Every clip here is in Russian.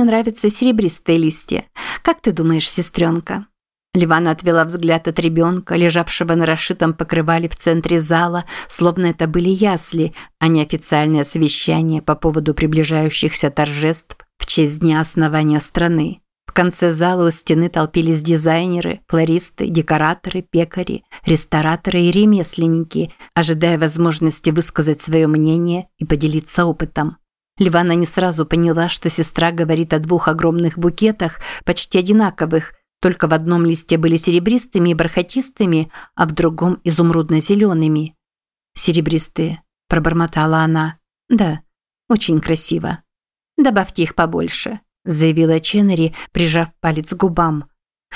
мне нравятся серебристые листья. Как ты думаешь, сестренка?» Ливана отвела взгляд от ребенка, лежавшего на расшитом покрывале в центре зала, словно это были ясли, а не официальное совещание по поводу приближающихся торжеств в честь дня основания страны. В конце зала у стены толпились дизайнеры, флористы, декораторы, пекари, рестораторы и ремесленники, ожидая возможности высказать свое мнение и поделиться опытом. Ливана не сразу поняла, что сестра говорит о двух огромных букетах, почти одинаковых, только в одном листе были серебристыми и бархатистыми, а в другом изумрудно-зелеными. «Серебристые», – пробормотала она. «Да, очень красиво». «Добавьте их побольше», – заявила Ченнери, прижав палец к губам.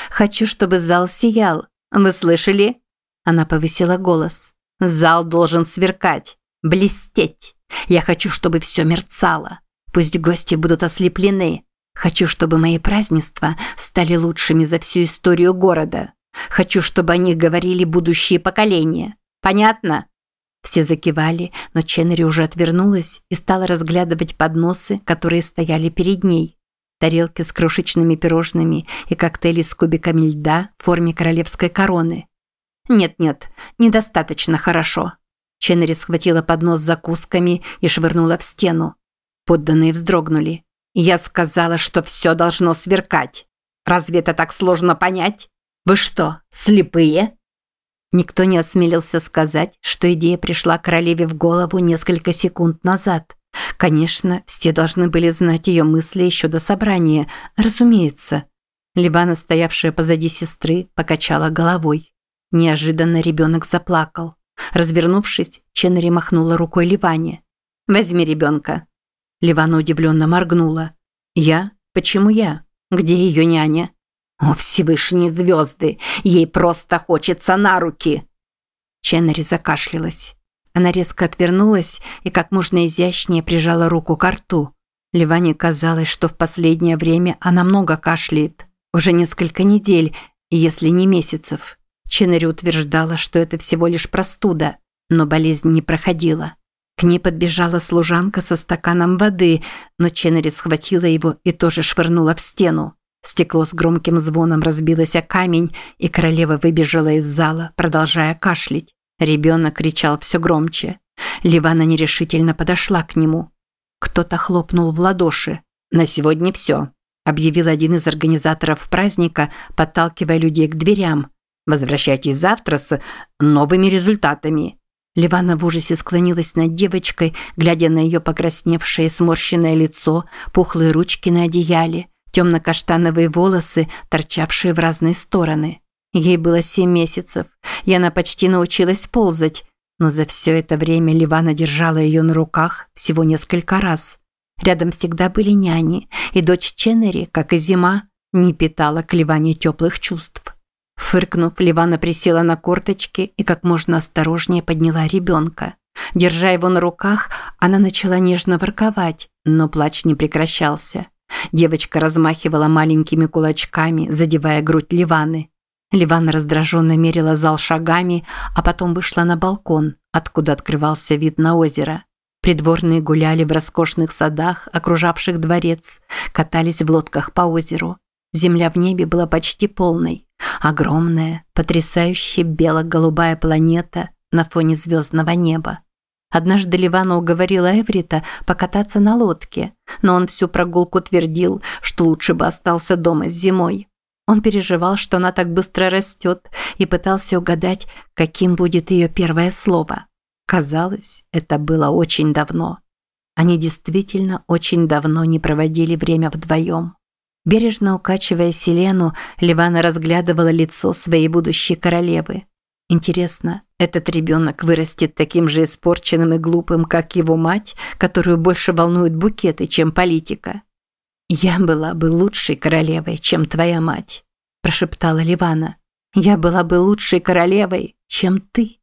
«Хочу, чтобы зал сиял. Вы слышали?» Она повысила голос. «Зал должен сверкать, блестеть. Я хочу, чтобы все мерцало. Пусть гости будут ослеплены. Хочу, чтобы мои празднества стали лучшими за всю историю города. Хочу, чтобы о них говорили будущие поколения. Понятно?» Все закивали, но Ченнери уже отвернулась и стала разглядывать подносы, которые стояли перед ней. Тарелки с крошечными пирожными и коктейли с кубиками льда в форме королевской короны. «Нет-нет, недостаточно хорошо». Ченнери схватила поднос с закусками и швырнула в стену. Подданные вздрогнули. Я сказала, что все должно сверкать. Разве это так сложно понять? Вы что, слепые? Никто не осмелился сказать, что идея пришла королеве в голову несколько секунд назад. Конечно, все должны были знать ее мысли еще до собрания, разумеется. Ливана, стоявшая позади сестры, покачала головой. Неожиданно ребенок заплакал. Развернувшись, Ченнери махнула рукой Ливане. «Возьми ребенка. Ливана удивленно моргнула. «Я? Почему я? Где ее няня?» «О, Всевышние звезды! Ей просто хочется на руки!» Ченнери закашлялась. Она резко отвернулась и как можно изящнее прижала руку к рту. Ливане казалось, что в последнее время она много кашляет. Уже несколько недель, если не месяцев. Ченнери утверждала, что это всего лишь простуда, но болезнь не проходила. К ней подбежала служанка со стаканом воды, но Ченнери схватила его и тоже швырнула в стену. Стекло с громким звоном разбилось о камень, и королева выбежала из зала, продолжая кашлять. Ребенок кричал все громче. Ливана нерешительно подошла к нему. Кто-то хлопнул в ладоши. «На сегодня все», – объявил один из организаторов праздника, подталкивая людей к дверям. «Возвращайтесь завтра с новыми результатами». Ливана в ужасе склонилась над девочкой, глядя на ее покрасневшее сморщенное лицо, пухлые ручки на одеяле, темно-каштановые волосы, торчавшие в разные стороны. Ей было семь месяцев, и она почти научилась ползать, но за все это время Ливана держала ее на руках всего несколько раз. Рядом всегда были няни, и дочь Ченнери, как и зима, не питала к Ливане теплых чувств. Фыркнув, Ливана присела на корточки и как можно осторожнее подняла ребенка. Держа его на руках, она начала нежно ворковать, но плач не прекращался. Девочка размахивала маленькими кулачками, задевая грудь Ливаны. Ливана раздраженно мерила зал шагами, а потом вышла на балкон, откуда открывался вид на озеро. Придворные гуляли в роскошных садах, окружавших дворец, катались в лодках по озеру. Земля в небе была почти полной. Огромная, потрясающая бело-голубая планета на фоне звездного неба. Однажды Ливана уговорила Эврита покататься на лодке, но он всю прогулку твердил, что лучше бы остался дома с зимой. Он переживал, что она так быстро растет, и пытался угадать, каким будет ее первое слово. Казалось, это было очень давно. Они действительно очень давно не проводили время вдвоем. Бережно укачивая Селену, Ливана разглядывала лицо своей будущей королевы. Интересно, этот ребенок вырастет таким же испорченным и глупым, как его мать, которую больше волнуют букеты, чем политика? «Я была бы лучшей королевой, чем твоя мать», – прошептала Ливана. «Я была бы лучшей королевой, чем ты».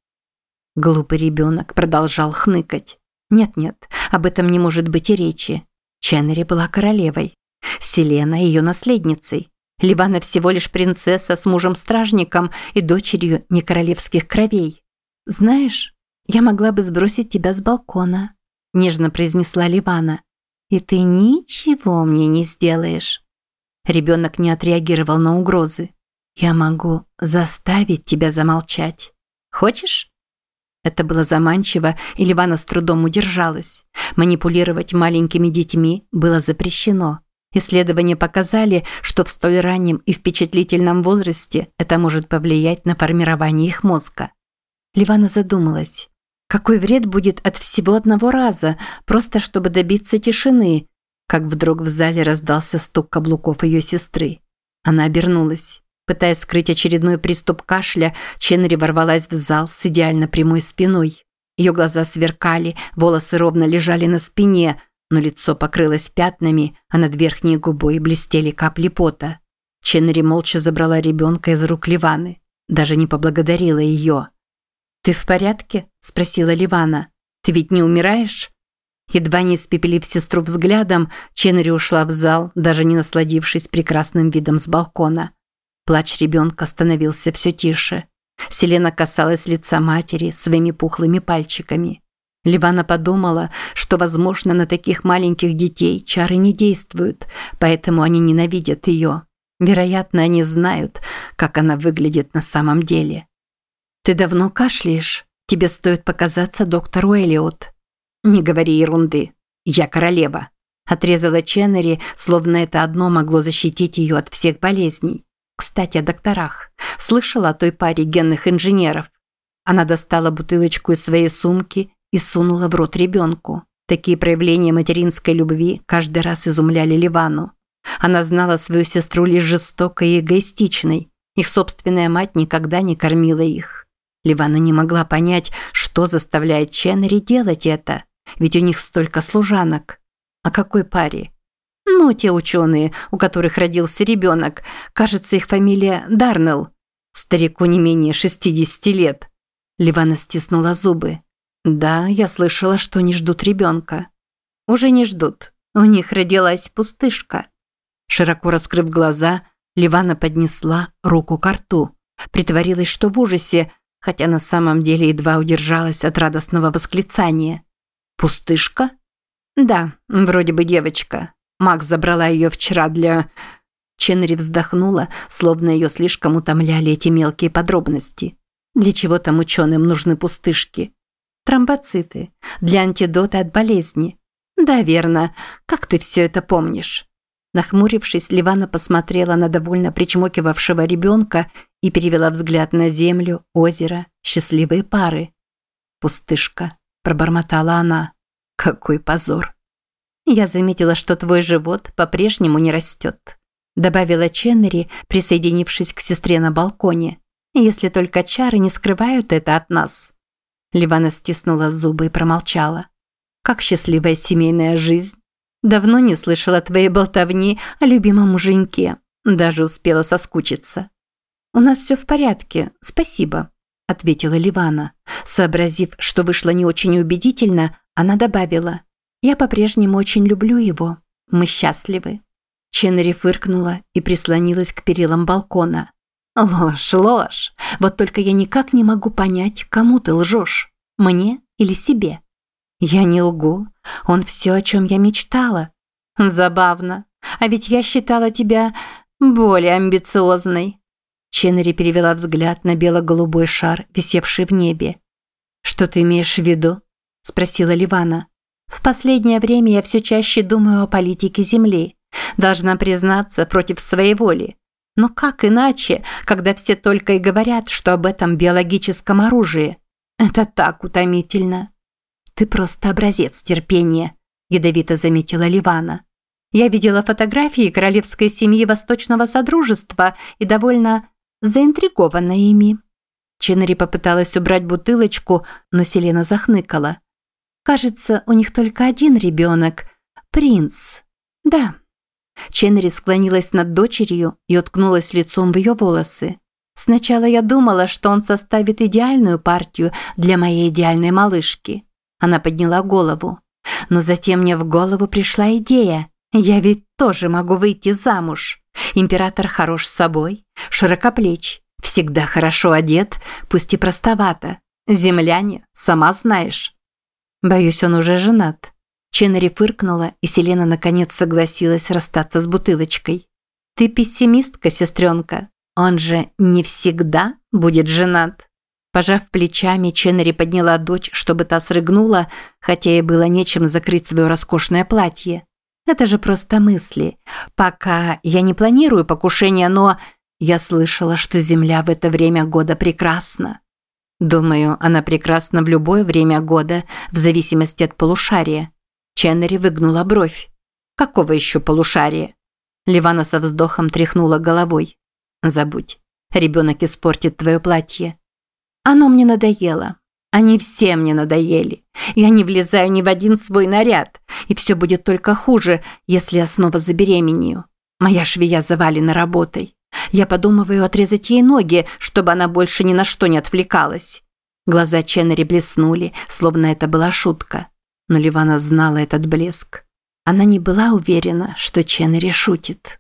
Глупый ребенок продолжал хныкать. «Нет-нет, об этом не может быть и речи. Ченнери была королевой. Селена ее наследницей. Ливана всего лишь принцесса с мужем-стражником и дочерью некоролевских кровей. «Знаешь, я могла бы сбросить тебя с балкона», – нежно произнесла Ливана. и ты ничего мне не сделаешь. Ребенок не отреагировал на угрозы. Я могу заставить тебя замолчать. Хочешь? Это было заманчиво, и Ливана с трудом удержалась. Манипулировать маленькими детьми было запрещено. Исследования показали, что в столь раннем и впечатлительном возрасте это может повлиять на формирование их мозга. Ливана задумалась. Какой вред будет от всего одного раза, просто чтобы добиться тишины, как вдруг в зале раздался стук каблуков ее сестры. Она обернулась. Пытаясь скрыть очередной приступ кашля, Ченри ворвалась в зал с идеально прямой спиной. Ее глаза сверкали, волосы ровно лежали на спине, но лицо покрылось пятнами, а над верхней губой блестели капли пота. Ченри молча забрала ребенка из рук Ливаны. Даже не поблагодарила ее. «Ты в порядке?» – спросила Ливана. «Ты ведь не умираешь?» Едва не испепелив сестру взглядом, Ченри ушла в зал, даже не насладившись прекрасным видом с балкона. Плач ребенка становился все тише. Селена касалась лица матери своими пухлыми пальчиками. Ливана подумала, что, возможно, на таких маленьких детей чары не действуют, поэтому они ненавидят ее. Вероятно, они знают, как она выглядит на самом деле. «Ты давно кашляешь? Тебе стоит показаться доктору Элиот». «Не говори ерунды. Я королева», – отрезала Ченнери, словно это одно могло защитить ее от всех болезней. Кстати, о докторах. Слышала о той паре генных инженеров. Она достала бутылочку из своей сумки и сунула в рот ребенку. Такие проявления материнской любви каждый раз изумляли Ливану. Она знала свою сестру лишь жестокой и эгоистичной. Их собственная мать никогда не кормила их. Ливана не могла понять, что заставляет Ченнери делать это, ведь у них столько служанок. О какой паре? Ну, те ученые, у которых родился ребенок. Кажется, их фамилия Дарнелл. Старику не менее 60 лет. Ливана стиснула зубы. Да, я слышала, что они ждут ребенка. Уже не ждут. У них родилась пустышка. Широко раскрыв глаза, Ливана поднесла руку к рту. Притворилась, что в ужасе, хотя на самом деле едва удержалась от радостного восклицания. «Пустышка?» «Да, вроде бы девочка. Макс забрала ее вчера для...» Ченри вздохнула, словно ее слишком утомляли эти мелкие подробности. Для чего там ученым нужны пустышки? Тромбоциты. Для антидота от болезни. Да, верно. Как ты все это помнишь? Нахмурившись, Ливана посмотрела на довольно причмокивавшего ребенка и перевела взгляд на землю, озеро, счастливые пары. «Пустышка», – пробормотала она. «Какой позор!» «Я заметила, что твой живот по-прежнему не растет», добавила Ченнери, присоединившись к сестре на балконе. «Если только чары не скрывают это от нас». Ливана стиснула зубы и промолчала. «Как счастливая семейная жизнь. Давно не слышала твоей болтовни о любимом муженьке. Даже успела соскучиться». «У нас все в порядке, спасибо», – ответила Ливана. Сообразив, что вышло не очень убедительно, она добавила – я по-прежнему очень люблю его. Мы счастливы. Ченнери фыркнула и прислонилась к перилам балкона. Ложь, ложь. Вот только я никак не могу понять, кому ты лжешь. Мне или себе? Я не лгу. Он все, о чем я мечтала. Забавно. А ведь я считала тебя более амбициозной. Ченнери перевела взгляд на бело-голубой шар, висевший в небе. «Что ты имеешь в виду?» – спросила Ливана. В последнее время я все чаще думаю о политике Земли. Должна признаться, против своей воли. Но как иначе, когда все только и говорят, что об этом биологическом оружии? Это так утомительно. Ты просто образец терпения, ядовито заметила Ливана. Я видела фотографии королевской семьи Восточного Содружества и довольно заинтригована ими. Ченнери попыталась убрать бутылочку, но Селена захныкала. Кажется, у них только один ребенок. Принц. Да. Ченри склонилась над дочерью и уткнулась лицом в ее волосы. Сначала я думала, что он составит идеальную партию для моей идеальной малышки. Она подняла голову. Но затем мне в голову пришла идея. Я ведь тоже могу выйти замуж. Император хорош с собой, широкоплеч, всегда хорошо одет, пусть и простовато. Земляне, сама знаешь. Боюсь, он уже женат. Ченнери фыркнула, и Селена наконец согласилась расстаться с бутылочкой. «Ты пессимистка, сестренка. Он же не всегда будет женат». Пожав плечами, Ченнери подняла дочь, чтобы та срыгнула, хотя ей было нечем закрыть свое роскошное платье. Это же просто мысли. Пока я не планирую покушения, но я слышала, что Земля в это время года прекрасна. Думаю, она прекрасна в любое время года, в зависимости от полушария. Ченнери выгнула бровь. Какого еще полушария? Ливана со вздохом тряхнула головой. Забудь. Ребенок испортит твое платье. Оно мне надоело. Они все мне надоели. Я не влезаю ни в один свой наряд. И все будет только хуже, если я снова забеременею. Моя швея завалена работой. Я подумываю отрезать ей ноги, чтобы она больше ни на что не отвлекалась. Глаза Ченнери блеснули, словно это была шутка. Но Ливана знала этот блеск. Она не была уверена, что Ченнери шутит.